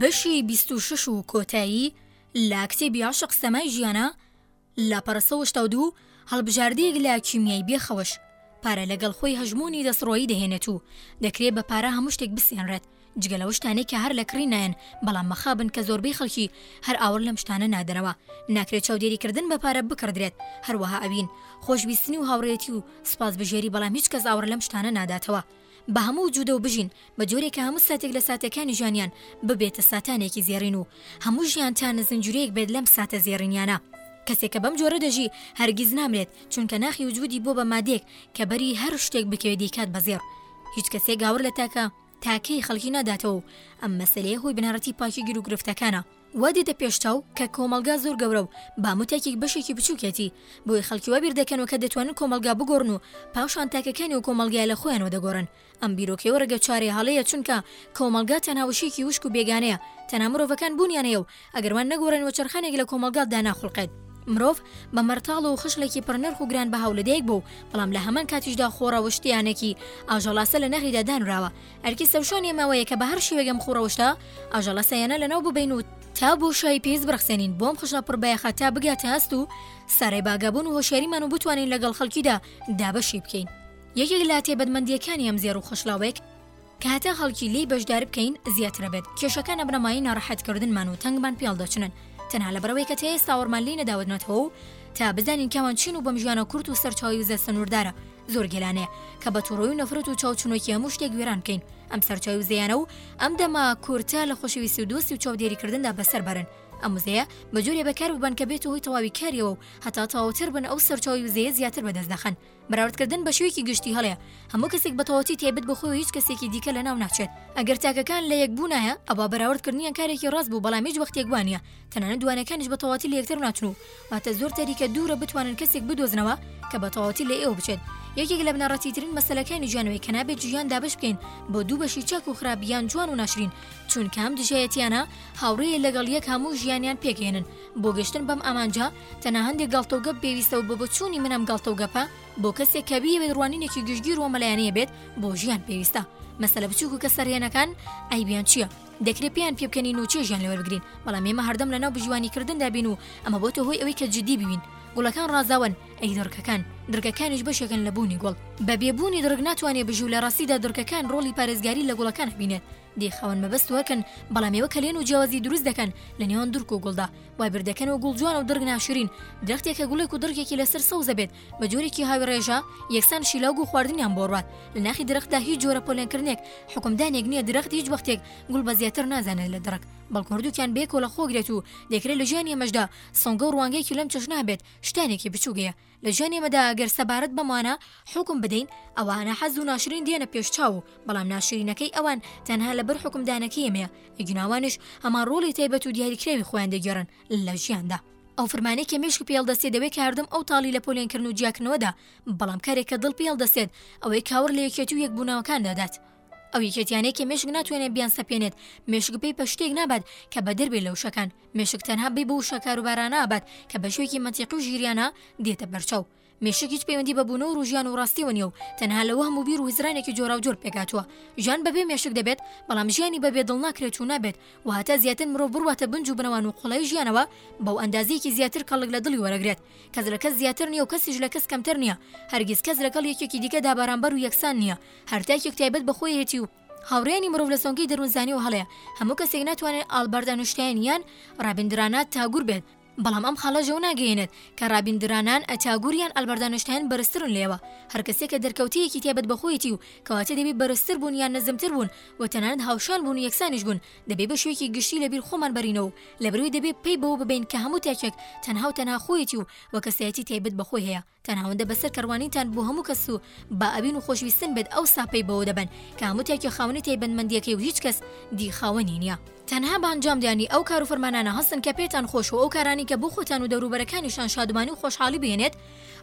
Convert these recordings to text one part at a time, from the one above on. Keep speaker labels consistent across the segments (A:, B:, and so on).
A: بەشی بیست و شش و کۆتایی لە کتێبی عاشق سەمای ژیانە لە پەرسەوەشتا و دوو هەڵبژاردەیەک لە کیمیای بێخەوەش پارە لەگەڵ خۆی هەژمونی دەسڕۆیی دەهێنێت و دەکرێت بە پارە هەموو شتێک بسێنرێت جگە لەو شتانەی کە هەر لە کڕین نایەن بەڵام مەخابن کە زۆربەی خەڵکی هەر ئاوڕ لەم شتانە نادەرەوە ناکرێت چاودێری کردن بە پارە بکڕدرێت هەروەها ئەوین خۆشویستنی و هاوڕێیەتی و سوپاس بژێری بەڵام هیچ کەس ئاوڕ لەم شتانە ناداتەوە بە هەموو وجودەوە بژین بە جۆرێک کە هەموو ساتێک لە ساتێکانی ژیانیان ببێتە ساتانێکی زێڕین و هەموو ژیانتان زنجیرەیەک بێت لەم ساتە زێڕینیانە کەسێک کە بەم جۆرە دەژی هەرگیز نامرێت چونکە ناخی وجودی بووە بە مادەیەک کە بەری هەر شتێک بکەوێت دەیکات بە زێڕ هیچ کەسێک ئاوڕ لە تاکە تا کەی خەڵکی ناداتەوە و ئەم مەسەلەیە هۆی بنەڕەتی پاکی گروگرفتەکانە وا دێتە پێش چاو کە کۆمەڵگا زۆر گەورە و بامتاکیک بەشێکی بچوکیەتی بۆیە خەڵکی وا بیردەکەنەوە کە دەتوانن کۆمەڵگا بگۆڕن و پاشان تاکەکانی ئەو کۆمەڵگایە لە خۆیانەوە دەگۆڕن ئەم بیرۆکەیەوە ڕێگە چارەیە هەڵەیە چونکە کۆمەڵگا تەنها وشەیەکی وشک و بێگانەیە تەنها مرۆڤەکان بوونیان هەیە و ئەگەر وان نەگۆڕێن وەچەرخانێک لە کۆمەڵگا داناخوڵقێت. مرۆڤ بە مەرتاڵ و خشڵێکی پڕنرخ و گرانبەها و لەدایک بووە و بەڵام لە هەمان کاتیشدا خۆ ڕەوشتیانەکی ئاژەڵاسە لە نەغیدا دانراوە. ئەرکی سەوشان ئێمەوەیە کە بە هەڕ شێوەیەک ئەم خوو ڕەوشتە ئاژەڵاسەیانە لە ناو ببەین و، تا بۆشایی پیس بڕەخسێنین بۆ ئەم خشڵە پڕ بایەخە تا بگاتە هەست و سەرەی باگابوون و هۆشیاریمان و بتوانین لە گەڵ خەڵکیدا دابەشی بکەین یەکێک لە تایبەتمەندییەکانی ئەم زێڕ و خشڵاوەیک کەهەتا هەڵکی لێی بەژداربکەین زیاترەبێت کێشەکان ئەبنە مایەی ناڕەحەت کردنمان و تەنگمان پێ هەڵدەچنن تەنها لەبەرئەوەی کە تائێس تاوەڕمان لێی نەداوەتنەتەوە و تا بزانین کێمان چین و بەم ژیانە کورت و سەرچاوی وزە سنوردارە زۆر گێلانەیە کە بە توڕۆی و نەفرەت و چاو چنۆکی هەموو شتێک وێران کەین ئەم سەرچاوی وزەیانە و ئەم دەمە کورتە لە خۆشەویستی و دۆستی و چاودێری کردندا بەسەر بەرن ئەم وزەیە بە جۆرێ بەکار ببەن کە بێتە هۆی تەواوی کاریەوە و هەتا تەواوتر بن ئەو سەرچاوی وزەیە زیاتر بەدەست دەخەن بەراوردکردن بە شێوەیەکی گشتی هەڵەیە، هەموو کەسێک بە تەواوەتی تایبەت بە خۆی و هیچ کەسێکی دیکە لە ناو ناچێت. ئەگەر تاکەکان لە یەک بوونایە، ئەوا بەراوردکردنیان کارێکی ڕاست بوو، بەڵام هیچ وەخت یەک وا نییە، تەنانەت دووانەکانیش بە تەواوەتی لە یەکتر ناچن و واتە زۆر تاریکە دوورە بتوانن کەسێک بدۆزنەوە کە بە تەواوەتی لە ئێوە بچێت. یەکێک لە بنەڕەتیترین مەسەلەکانی ژیان ئەوەیە کە نابێت ژیان دابەش بکەین بۆ دوو بەشی چاک و خراپ یان جوان و ناشرین، چونکە ئەم دژایەتییانە هاوڕێیە لەگەڵ یەک هەموو ژیانیان پێکئێنن. بۆ گەشتن بەم ئامانجە، تەنها هەندێک گاڵتە و گەپ بێویستە و بە بۆچوونی من ئەم گاڵتە و گەپە بۆ کەسێک کە بیەوێت ڕوانینێکی گشتگیر و مەلایەنە هەبێت بۆ ژیان پێویستە مەسەلە بچووک و کە سەرهێنەکان عەیبیان چییە دەکرێت پێیان پێ بکەنین و چێژیان لەوە بگرین بەڵام ئێمە هەردەم لەناو بژیوانیکردندا بین و ئەمە بۆتە هۆی ئەوەی کە جددی ببین گوڵەکان ڕازاون ئەی دڕکەکان دڕکەکانیش بەشێکن لە بوونی گوڵ بە بێبوونی دڕک ناتوانێت بژی و لە ڕاستیدا دڕکەکان ڕۆڵی پارێزگاری لە گوڵەکان بینێت دەی خاوەن مەبەست وەرکەن بەڵام ئێوە کەلێن و جیاوازی دروست دەکەن لە نێوان درک و گوڵدا وای بردەکەنەوە گوڵ جوان و دڕک ناشرین درەختێک کە گوڵێک و دڕکێکی لەسەر سەوزە بێت بە جۆرێکی هاوی ڕێژە یەکسان شیلاو و خواردنیان بۆ ڕوات لە ناخی درەختدا هیچ جۆرە پۆلێنکردنێک حکومدانێک نییە درەخت هیچ وەختێک گوڵ بە زیاتر نازانێت لە دڕک بەڵکو هەردووکیان بێ کۆلە خۆگرێت و دەکرێت لە ژیانی ئەمەشدا سەنگە و ڕوانگەیەکی لەم چەشنە هەبێت شتانێکی بچووک هەیە لە ژیانی ئێمەدا ئەگەر سەبارەت بەم وانە حوکم بدەین ئەوا ناحەز و ناشرین دێنە پێش چاو و بەڵام ناشرینەکەی ئەوان تەنها لەبەر حوکمدانەکەی ئێمەیە ئیگن ئەوانیش هەمان ڕۆڵی تایبەت و دیاریکراوی خۆیان دەگێڕن لە ژیاندا. ئەو فرمانەی کە مێشک پێی هەڵدەستێ دەوێ کە هەردەم ئەو تاڵی لە پۆلێنکردن و جیاکردنەوەدا بەڵام کارێک کە دڵ پێی هەڵدەستێت ئەوەی کاوەر لە یەکێتی و یەکبوونەوەکاندا دات. ئەو یەکێتیانەی کە مێشک ناتوانێت بیان سەپێنێت مێشک پێی بە شتێک نابات کە بەدەر بێ لە وشەکان مێشک تەنها بی بۆ وشە کاروبارانە ئابات کە بە شوێکی مەتیقی و ژیریانە دێتە بەرچاو مێشک هیچ پەیوەندی بە بوونە و ڕژیان و ڕاستیەوە نیە و تەنها لە وەهم و بیر و هزرانێکی جۆراوجۆر پێکاتوە ژیان بەبێ مێشک دەبێت بەڵام ژیانی بەبێ دڵ ناکرێت و نابێت و هەتا زیاتر مرۆڤ بڕواتە بنج و بنەوان و قوڵایی ژیانەوە بەو ئەندازەیەکی زیاتر کەڵک لە دڵی وەرەگرێت کەس لە کەس زیاتر نیە و کەسیش لە کەس کەمتر نیە هەرگیز کەس لەگەڵ یەکێکی دیکەدا بەرامبەر و یەکسان نیە هەر تاکێک تایبەت بە خۆی هەیەتی و هاوڕێیانی مرۆڤ لە سۆنگەی دەروونزانیەوە هەڵەیە، هەموو کەسێک ناتوانێت ئالبەرت ئەنوشتاین یان رابیندرانات تاگور بێت، بەڵام ئەم خاڵە ژەو ناگەیەنێت کە رابیندرانان ە تاگور یان ئالبەرت ئەنوشتاین بەرزترن لێوە، هەر کەسێکە دەرکەوتەیەکی تایبەت بە خۆیەتی و کەواتە دەبێ بەرزتر بوون یان نزمتر بوون و تەنانەت هاوشان بوون و یەکسانیش بوون، دەبێ بە شێوەیەکی گشتی لە بیر خۆمان بەرینەوە و لەبەروی دەبێ پەی بەوە ببەین کە هەموو تاکێک تەنها و تەنها خۆیەتی و و کەسایەتی تایبەت بە خۆی هەیە. تەنها ئەوەندە بەسەر کەڕوانینتان بۆ هەموو کەس و با ئەوین و خۆشویستن بێت ئەوسا پەی بەوە دەبەن کە هەموو تاکێ خاوەنی تایبەتمەندیەکەی و هیچ کەس دی خاوەنی نیە. تەنها بە ئەنجام دانی ئەو کار و فەرمانانە هەستن کە پێتان خۆش و ئەو کارانەی کە بۆ خۆتان و دەوروبەرەکانیشتان شادمانی و خۆشحاڵی بهێنێت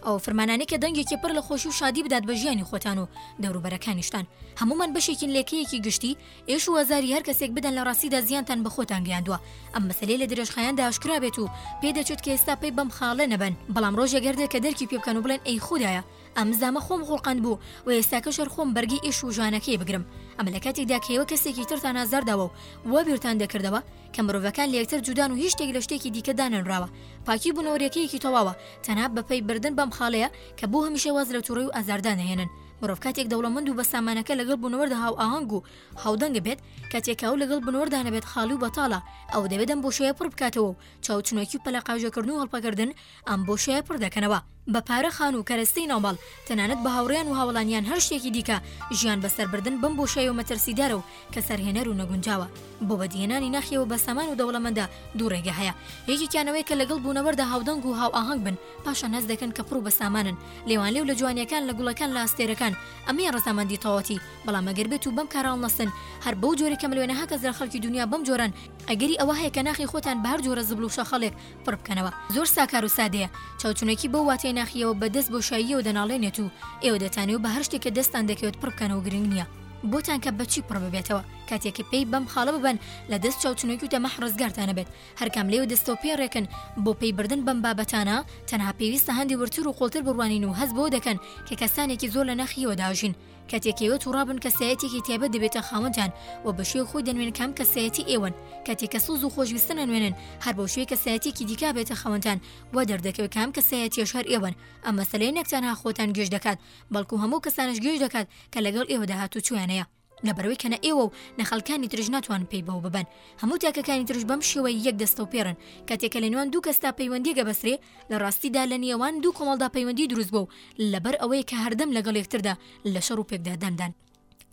A: ئەو فرمانانەی کە دەنگێکی پڕ لە خۆشی و شادی بدات بە ژیانی خۆتان و دەوروبەرەکانیشتان هەموومان بەشێکین لە کەیەکی گشتی ئێش و ئازاری هەر کەسێک بدەن لە ڕاستیدا زیانتان بە خۆتان گەیاندووە ئەم مەسەلەی لە درێژخایەندا ئاشکرا بێت و پێ دەچێت کە ئێستا پەی بەم خاڵە نەبەن بەڵام ڕۆژێک هەر دێت کە دەرکی پێ بکەن و بڵێن ئەی خودایە ئەم زامە خۆم خوڵقاندبوو و ئێستاکەش هەر خۆم بەرگەی ئێش و ژانەکەی بگرم ئەمە لە کاتێکدا کە ئێوە کەسێکی ترتان ئازار داوە و وا بیرتان دەکردەوە کە مرۆڤەکان لە یەکتر جودان و هیچ شتێک لە شتێکی دیکە دانەنراوە پاکی بوونەوەرێکەیەکی تەواوە تەنها بە پەی بردن بەم خاڵەیە کە بۆ هەمیشە واز لە توڕی و ئازاردان ئەهێنن مرۆڤ کاتێک دەوڵەمەند و بە سامانەکە لەگەڵ بوونەوەردا هاو ئاهەنگ و هاودەنگە بێت کاتێکاو لەگەڵ بنەوەردا نەبێت خاڵی و بەتاڵە ئەو دەبێت ئەم بۆشەیە پڕ بکاتەوە و چاوچنۆکی و پەلەقاژەکردن و هەڵپەکردن ئەم بۆشەیە پڕ دەکەنەوە بە پارە خان و کەرەستەی ناوماڵ تەنانەت بە هاوڕێیان و هاوڵانیان هەر شتێکی دیکە ژیان بەسەربردن بەم بۆشایەوە مەترسیدارە و کە سەرهێنەر و نەگونجاوە بۆ بەدیهێنانی ناخیەوە بە سامان و دەوڵەمەندە دوو ڕێگە هەیە یەکێکیانەوەی کە لەگەڵ بوونەوەردا هاودەنگ و هاو ئاهەنگ بن پاشان هەست دەکەن کە پڕو بە سامانن لێوانلێو لە جوانیەکان لە گوڵەکان لە ئاستێرەکان ئەمەیە ڕەزامەندی تەواتی بەڵام ئەگەر بێت و بەم کارە هەڵنەستن هەر بەو جۆرە کە ملوێنەها کەس لە خەڵکی دونیا بەم جۆرەن ئەگەری ئەوە هەیە کە ناخی خۆتان بە هەر جۆرە زبڵ و شەخەڵێک پڕ بکەنەوە زۆر ساکار و سادەیە چاوچنۆکی بەو واتای ناخیەوە بە دەست بۆشاییەوە دەناڵێنێت و ئێوە دەتانەوێت بە هەر شتێک کە دەستتان دەکەوێت پڕ بکەنەوە گرنگ نیە بۆتان کە بە چی پڕ ببێتەوە کاتێک کە پێی بەم خاڵە ببەن لە دەست چاوچنۆکی و تەماح ڕزگارتان ئەبێت هەرکام لەیو دستۆپیەڕێکن بۆ پەی بردن بەم بابەتانە، تەنها پێویستە هەندی وردتر و قوڵتر بڕوانین و هەست بەوە دەکەن کە کەسانێکی زۆر لە ناخی یەوەدا ئەژین کە تێکەوە توڕابن کەسایەتیەکی تایبەت دەبێتە خاوەندیان و بەشێوەی خۆی دەنوێن کام کەسایەتی ئێوەن کاتێ کە سۆز و خۆشویستن ئەنوێنن هەر بەوشێوەی کەسایەتیەکی دیکە ئەبێتە خاوەندان وا دەردەکەوێ کام کەسایەتیەش هەر ئێوەن ئەم مەسەلەیە نەک تەنها خۆتان گێژ دەکات بەڵکو هەموو کەسانش گێژ دەکات کە لەگەڵ ئێوەدا هاتوچۆیان هەیە. لەبەرەوەی کە نە ئێوە و نە خەلکانی ترش ناتوانن پەی بەوە ببەن هەموو تاکەکانی ترش بەم شێوەیە یەک دەستە و پێڕن کاتێک کە لە نێوان دوو کەسدا پەیوەندییەک ئەبەسترێ لە ڕاستیدا لە نێوان دوو کۆمەڵدا پەیوەندی دروست بووە و لەبەر ئەوەیە کە هەردەم لەگەڵ یەکتردا لە شەڕ و پێکداداندان.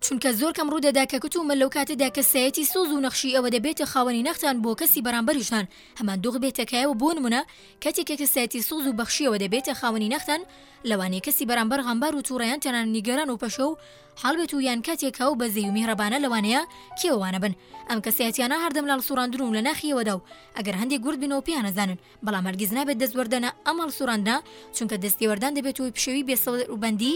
A: چونکە زۆر کەم ڕوو دەدا کە کت و مل لەو کاتەدا کەسایەتی سۆز و نەخشی ئێوە دەبێتە خاوەنی نەختان بۆ کەسی بەرامبەریشتان هەمان دۆخ بێتە کایەوە بۆ نموونە کاتێک کە کەسایەتی سۆز و بەخشییەوە دەبێتە خاوەنی نەختان لەوانەیە کەسی بەرامبەر غەمبار و تووڕەیان تەنانەت نیگەران و پەشێو و حاڵبێت و یان کاتێک ئەو بەزەی و میهرەبانە لەوانەیە کێوە وانە بن ئەم کەسایەتیانە هەردەم لە هەڵسوڕاندن و لە ناخی ئێوەدا و ئەگەر هەندێک ورد بن و پێیانەزانن بەڵام هەرگیز نابێت دەست وەردەنە ئەم هەڵسوڕاندنە چونکە دەستێوەردان دەبێت و پشێوی بێ سەروبەندی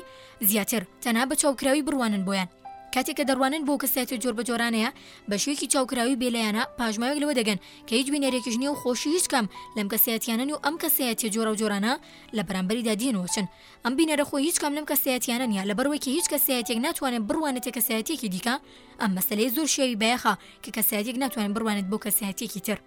A: زیاتر تەنها بە چاوکراوی بڕوانن بۆیان کاتێک کە دەڕوانن بۆ کەسایەتە جۆربەجۆرانەیە بە شێوەیەکی چاوکراوی بێلایەنە پاژماوێک لەوە دەگەن کە هیچ بینەرێکیش نییە و خۆشی هیچ کام لەم کەسایەتیانە نیە و ئەم کەسایەتیە جۆراوجۆرانە لە بەرامبەریدا دێن و ئەچن ئەم بینەرە خۆی هیچ کام لەم کەسایەتیانە نیە لەبەرئەوەی کە هیچ کەسایەتیەک ناتوانێت بڕوانێتە کەسایەتیەکی دیکە ئەم مەسەلەیە زۆر شیاوی بایەخە کە کەسایەتیەک ناتوانێت بڕوانێت بۆ کەسایەتیەکی تر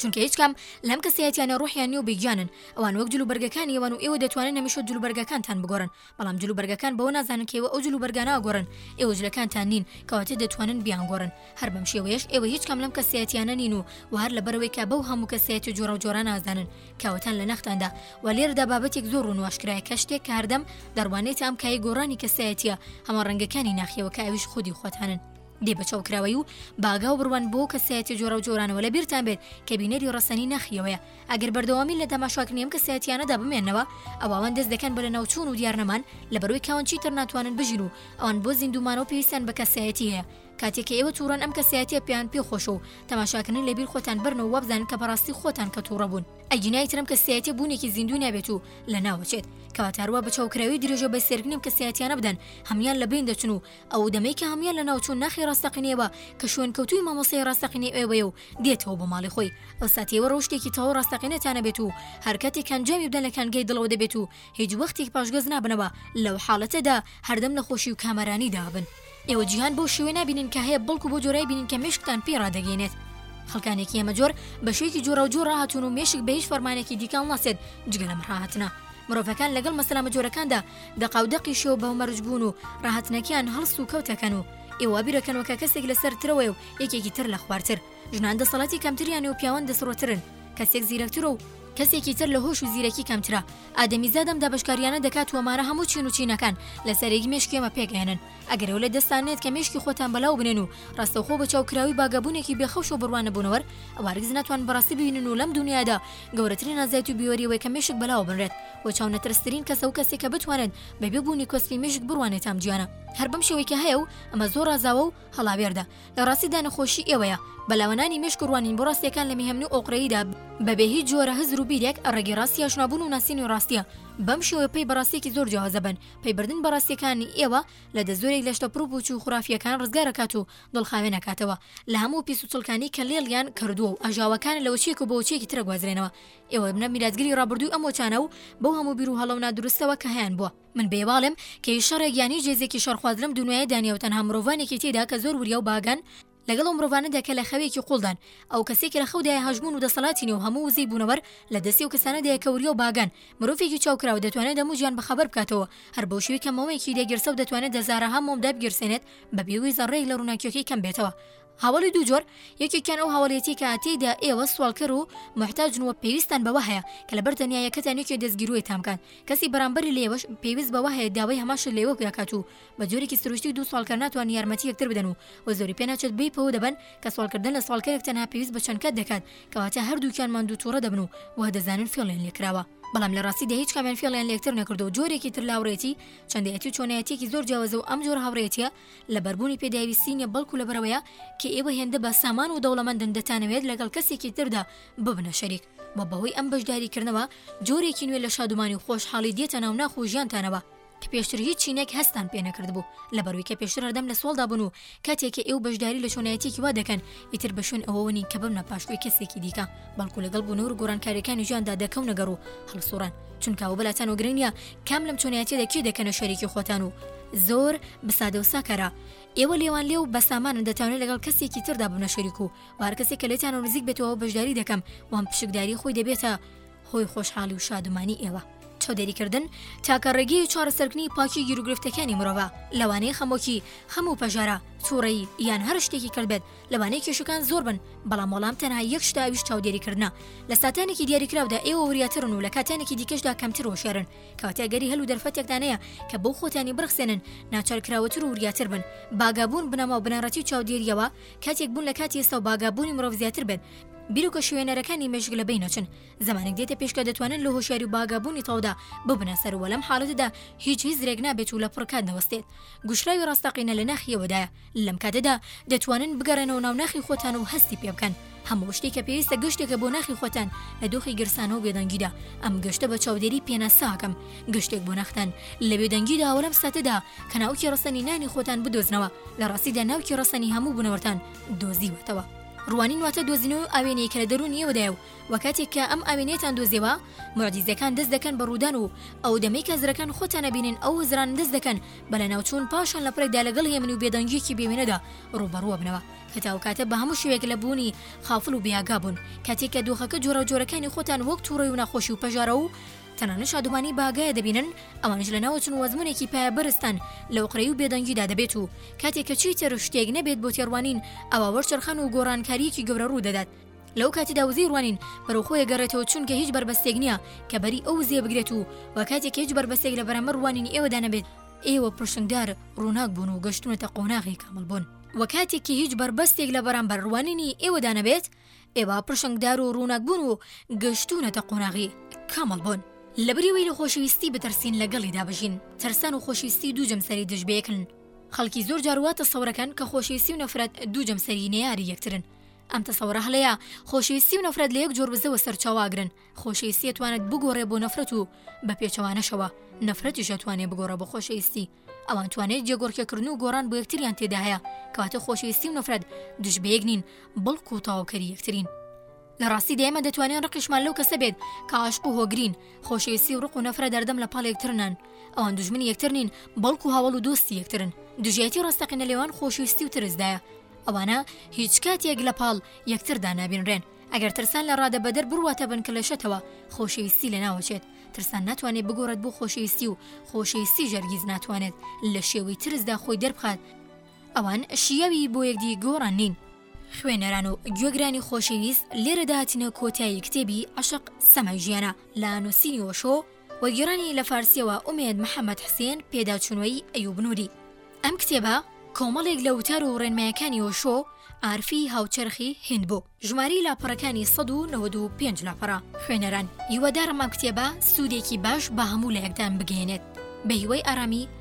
A: چونکە هیچ کام لەم کەسایەتیانە ڕوحیان نیە و بێگیانن ئەوان وەک جلوبەرگەکانی ئێوەن و ئێوە دەتوانن هەمیشە جلوبەرگەکانتان بگۆڕن بەڵام جلوبەرگەکان بەوە نازانن کە ئێوە ئەو جلوبەرگانە ئەگۆڕن ئێوە جلەکانتان نین کەواتە دەتوانن بیانگۆڕن هەر بەم شێوەیەش ئێوە هیچ کام لەم کەسایەتیانە نین و وە هەر لەبەرئەوەی کە بەو هەموو کەسایەتیە جۆراوجۆرانە ئەزانن کاوەتان لە ناختاندا و لێرەدا بابەتێک زۆر ڕوون واشکرایە کە شتێک کە هەردەم دەڕوانێتە ئەم کای گۆڕانی کەسایەتە هەمە ڕەنگەکانی ناخیەوە کە ئەویش خودی خۆتانن دێ بە چاوکراوەی و باگا و بڕوان بۆ کەسایەتی جۆرە و جۆرانەوە لە بیرتان بێت کە بینەری ڕەسەنی ناخیەوەیە ئەگەر بەردەوامی لە داماشاکنیم کە سایەتیانەدا بمێنەوە ئەوان دەست دەکەن بە لە ناوچوون و دیارنەمان لە بەروی کاون چیتر ناتوانن بژین و ئەوان بۆ زیندومانەوە پێویستان بە کەسایەتی هەیە کاتێک کە ئێوە توڕەن ئەم کەسایەتیە پێیان پێ خۆشە و تەماشاکردنی لە بیر خۆتان بەرن و وابزانن کە بەڕاستی خۆتان کە توڕە بوون ئەگینا ئیتر ئەم کەسایەتیە بوونێکی زیندووی نابێت و لە ناوەچێت کەواتە هەروا بە چاوکراوی درێژە بە سەیرکردنی ئەم کەسایەتیانە بدەن هەموان لە بەین دەچن و ئەو دەمەی کە هەموان لە ناوچوون ناخی ڕاستەقینەیەوە کە شوێنکەوتووی مامۆستای ڕاستەقینەی ئێوەیە و دێتەوە بۆ ماڵی خۆی ئەو ساتەی ئێوە ڕەوشتێکی تەواو ڕاستەقینەتانە بێت و هەر کاتێک ئەنجامی بدەن لە کانگای دڵەوە دەبێت و هیچ وەختیک پاشگەز نابنەوە لەو حالەتەدا هەردەم لە خۆشی و کامەرانی دا بن ئێوە جیهان بەو شێوەی نابینن کە هەیە بەڵکو بۆ جۆرای بینن کە مێشکتان پێی ڕادەگەینێت خەڵکانێکی ئێمە جۆر بە شێوەیەکی جۆراو جۆر ڕاهاتون و مێشک بە هیچ فەرمانێکی دیکەڵ ناسێت جگە لەم ڕاهاتنە مرۆڤەکان لەگەڵ مەسەلامە جۆرەکاندا دەقاو دەقی شێو بەو مەرج بوون و ڕاهاتنەکەیان هەڵس و کەوتەکەن و ئێوە بیرەکەنەوە کە کەسێک لەسەر ترەوەی و یەکێکی تر لە خوارتر ژنان دەسەڵاتی کەمتریانە و پیاوان دەسڕترن، کەسێک زیرەکترە و کەسێکی تر لە هۆش و زیرەکی کەمترە، ئادەمیزاد ئەم دابەشکاریانە دەکات و ئەمانە هەموو چین و چینەکان لەسەریک مێشکی ئێمە پێکئەێنن، ئەگەر ئەوە لە دەستتان نێت کە مێشکی خۆتان بەلاو بنێن و ڕاستەوخۆ بە چاوکراوی باگابونێکی بێ خەوش و بڕوا نەبونەوەر ئەوا هەرگیز ناتوانن بەڕاستی ببینن و لەم دونیایەدا گەورەترین ئازایەتی و بێوەری ئەوەیە کە مێشک بەلاوە بنرێت و چاونەترسترین کەس ئەو کەسێکە بتوانێت بەبێ بونی کۆسپی مێشک بڕوانێتام گیانە هەر بەم شێوەی کە هەیە و ئەمە زۆر ڕازاوە و هەڵاوێردە. لە ڕاستیدا نەخۆشی ئێوەیە بە لاوەنانی مێشک و ڕوانین بۆ ڕاستیەکان لە میهەمن و ئۆقرەییدا بەبێ هیچ جۆرە هزر و بیرێک ڕێگەی ڕاستی ئاشنابوون و ناسینی ڕاستیە بەم شێوەیە پەی بە ڕاستیەکی زۆر جیاوازە بەن پەی بردن بە ڕاستیەکانی ئێوە لە دە زۆرێک لە شتە پڕو پوچ و خورافیەکان ڕزگارەکات و دڵخاوێن ئەکاتەوە لە هەموو پیس و چڵکانی کە لێڵیان کردووە و ئاژاوەکانە لە وەچیەک و بۆ وەچیەکی ترە گوازرێنەوە ئێوە بنە میراتگری ڕابردووی ئەم وەچانە و بەو هەموو بیر و هەڵە و نادروستەوە کە هەیان بووە من بێ باڵێم کە هیچ شەڕێک یان هیچ هێزێکی شەڕخواز لەم دونیایەدا نیە و تەنها مرۆڤانێکی تێدا کە زۆر وریا و باگان لەگەڵ ئەو مرۆڤانەدا کە لە خەوێکی قوڵدان. ئەو کەسەی کە لە خەودایە هەژموون و دەسەڵاتی نیە و هەموو وزەی بوونەوەر لە دەستی ئەو کەسانەدایە کە وریا و باگان. مرۆڤێکی چاوکراو دەتوانێت هەموو جیهان بەخەبەر بکاتەوە هەر بەو شێوەی کە مۆمێکی دەگیرسە و دەتوانێت دەزارەها مۆم دابگیرسێنێت بەبێ وەی زەڕەیەک لە ڕووناکیەکەی کەم بێتەوە. هاوەڵی دوو جۆر، یەکێکیان ئەو هاوەڵیەتیە کە تێیدا ئێوە سواڵکەر و موحتاجن و پێویستتان بەوە هەیە کە لەبەر تەنیایەکەتان یەکێ دەستگیروێتان بکات، کەسی بەرامبەری لە ئێوەش پێویست بەوە هەیە داوای هەمان شت لە ئێوە بکات و بە جۆرێکی سروشتی دوو سواڵکەر ناتوانن یارمەتی یەکتر بدەن و وە زۆری پێناچێت بێی پەوە دەبن کە سواڵکردن لە سواڵکەرێک تەنها پێویست بە چەند کات دەکات کەواتە هەردووکیان ماندوو توڕە دەبن و وە دەزانن فێڵیان لێ کراوە بەڵام لە ڕاستیدا هیچ کامیان فێڵیان لە یەکتر نەکردوە جۆرێکی تر لە هاوڕێیەتی چەندێتی و چۆنایەتیەکی زۆر جیاوازە و ئەم جۆرە هاوڕێیەتیە لەبەر بوونی پێداویستی نیە بەڵکو لەبەرئەوەیە کە ئێوە هێندە بە سامان و دەوڵەمەندن دەتانەوێت لەگەڵ کەسێکی تردا ببنە شەریک وە بەهۆی ئەم بەشداریکردنەوە جۆرێکی نوێ لە شادومانی و خۆشحاڵی دێتە ناو ناخ و ژیانتانەوە کە پێشتر هیچ چینێک هەستتان پێ نەکردبوو لەبەروی کە پێشتر هەردەم لە سواڵدا بوون و کاتێ کە ئێو بەشداری لە چۆنایەتیەکی وا دەکەن ئیتر بە شوێن ئەوەوە نین کە ببنە پاشکۆی کەسێکی دیکە بەڵکو لەگەڵ بونەور گۆرانکاریەکانی ژیاندا دەکەونە گەڕ و هەڵسوڕێن چونکە ئەوە بەلاتان وەگرنگ نیە کام لەم چۆنیاتیەدا کێ دەکەنە شەریکی خۆتان و زۆر بسادە و ساکارە ئێوە لێوان لێ و بە سامانن دەتوانێت لەگەڵ کەسێکی تردا بنە شەریک و بار کەسێک کە لێتان و نزیک بێتەوە بەشداری دەکەم وام پشکداری خۆی دەبێتە هۆی خۆشحاڵی و شادومانی ئێوە. چاودێریکردن تاکە ڕێگەی چارەسەرکردنی پاکی گیروگرفتەکانی مرۆڤە لەوانەیە خەمۆکی خەم و پەژارە تووڕەیی یان هەر شتێکی کرد بێت لەوانەیە کێشەکان زۆر بن بەڵام وەڵام تەنها یەک شتە ئەویش چاودێریکردنە لە ساتانێکی دیاریکراودا ئێوە وریاترن و لە کاتانێکی دیکەشدا کەمتر هۆشیارن کەواتە گەری هەل و دەرفەتێکدانەیە کە بەو خۆتانی بڕخسێنن ناچارکراوەتر و وریاتر بن باگابوون بنەما و بنەڕەتی و چاودێریەوە کاتێک بوون لە کاتی ئێستا و باگابوونی مرۆڤ زیاتر بێت بیرۆکە شوێنەرەکانی مێشک لە بینەچن زمانێک دێتە پێشکە دەتوانن لە هۆشیاری و باگابوونی تەودا ببنە سەر وەلەم حالەتدا هیچ هیزرێک نابێت و لە پڕکات نەوەستێت گوشراوی ڕاستەقینە لە ناخیەوەدایە لەم کاتەدا دەتوانن بگەڕێنەوە ناو ناخی خۆتان و هەستی پێ بکەن هەموو شتێک کە پێویستە گەشتێکە بۆ ناخی خۆتان لە دۆخی گرسانەوە بێدەنگیدا ئەم گەشتە بە چاودێری پێناساکەم گەشتێک بۆ ناختان لە بێدەنگیدا وەلەم ساتەدا کە ناوکی ڕەسەنی نانی خۆتان بدۆزنەوە لە ڕاستیدا ناوکی ڕەسەنی هەموو بوونەوەرتان دۆزیوەتەوە ڕوانین واتە دۆزینەوەی ئاوێنەی کە لە دەروونی ئێوەدایە و وە کاتێک کە ئەم ئاوێنەیەتان دۆزیەوە موعجیزەکان دەست دەکەن بە ڕوودان و ئەو دەمەی کە زرەکان خۆتان ئەبینن ئەو وزرانە دەست دەکەن بە لەناوچوون پاشان لە پڕێکدا لەگەڵ هێمنی و بێدەنگیەکی بێ وێنەدا ڕووبەڕوو ئەبنەوە کە تا ئەو کاتە بە هەموو شێوەیەک لە بوونی خافڵ و بێ ئاگا بوون کاتێک کە دۆخەکە جۆراوجۆرەکانی خۆتان وەک توڕەی و ناخۆشی و پەژارە و تەنانەت شادومانی بە ئاگایە دەبینن ئەوانیش لەناوەچن و ئەزموونێکی پایە بەرزتان لە ئۆقرەیی و بێدەنگیدا دەبێت و کاتێک کە چیتر شتێک نەبێت بۆ تێڕوانین ئەوا وەرچەرخان و گۆڕانکاریەکی گەورە ڕوو دەدات لەو کاتیدا وزەی ڕوانین بەرەو خۆی دەگەڕێتەوە چونکە هیچ بەربەستێک نییە کە بەری ئەو وزەیە بگرێت و و کاتێک کە هیچ بەربەستێک لە بەرامبەر ڕوانینی ئێوەدا نەبێت ئێوە پرشنگدار ڕووناک بوون و گەشتوونەتە قۆناغی کامڵ بوون و کاتێک کە هیچ بەربەستێک لە بەرامبەر ڕوانینی ئێوەدا نەبێت ئێوە پرشنگدار و ڕووناک بوون و گەشتوونەتە قۆناغی کامڵ بوون لەبری وی لە خۆشەویستی بترسین لەگەڵیدا بژین ترسان و خۆشویستی دوو جەمسەری دژ بەیەکن خەڵکی زۆر جار وا تەسەورەکەن کە خۆشەویستی و نەفرەت دوو جەمسەری نەیاری یەکترن ئەم تەسەورە هەلەیە خۆشەویستی و نەفرەت لە یەک جۆر بزەوە سەرچاواگرن خۆشەویستی توانت بگۆڕێ بۆ نەفرەت و بە پێچەوانەشەوە نەفرەتیشە توانێ بگۆڕە بۆ خۆشەویستی ئەوان توانێت جێگۆڕکێکردن و گۆڕان بۆ یەکتریان تێدا هەیە کەواتە خۆشەویستی و نەفرەت دژ بەیەک نین بەڵکو و تەواوکەری یەکترین لە ڕاستی دێمە دەتوانین ڕقیشمان لەو کەسە بێت کە عاشق و هۆگرین خۆشەویستی و ڕق و نەفرە دەردەم لە پاڵ یەکترنان ئەوان دژمنی یەکتر نین بەڵکو هاوڵ و دۆستی یەکترن دژایەتی ڕاستەقینە لێوان خۆشویستی و ترسدایە ئەوانە هیچ کاتێک لە پاڵ یەکتردا نابینرێن. ئەگەر ترسان لە ڕادەبەدەر بڕواتە بن کلێشەتەوە، خۆشەویستی لەناوەچێت. ترسان ناتوانێت بگۆڕێت بۆ خۆشەویستی و خۆشەویستیش هەرگیز ناتوانێت لە شێوەی ترسدا خۆی دەربخات. ئەوان شیاوی بۆ یەکدی گۆڕان نین. خوێنەران و گوێگرانی خۆشەویست لێرەدا هاتینە کۆتایی کتێبی عەشق سەمای ژیانە لە نووسینی ئۆشۆ، وەگێڕانی لە فارسییەوە، ئومێد محەمەد حسێن، پێداچوونەوەی، ئەیوب نووری. ئەم کتێبە کۆمەڵێک لە وتار و ڕێنمایەکانی ئۆشۆ، عارفی هاوچەرخی هیند بوو. ژمارەی لاپەڕەکانی سەد و نەوەد و پێنج لاپەڕە. خوێنەران، هیوادارم ئەم کتێبە سوودێکی باش بە هەموو لایەکدان بگەیەنێت. بە هیوای ئارامی.